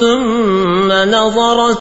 ثم نظر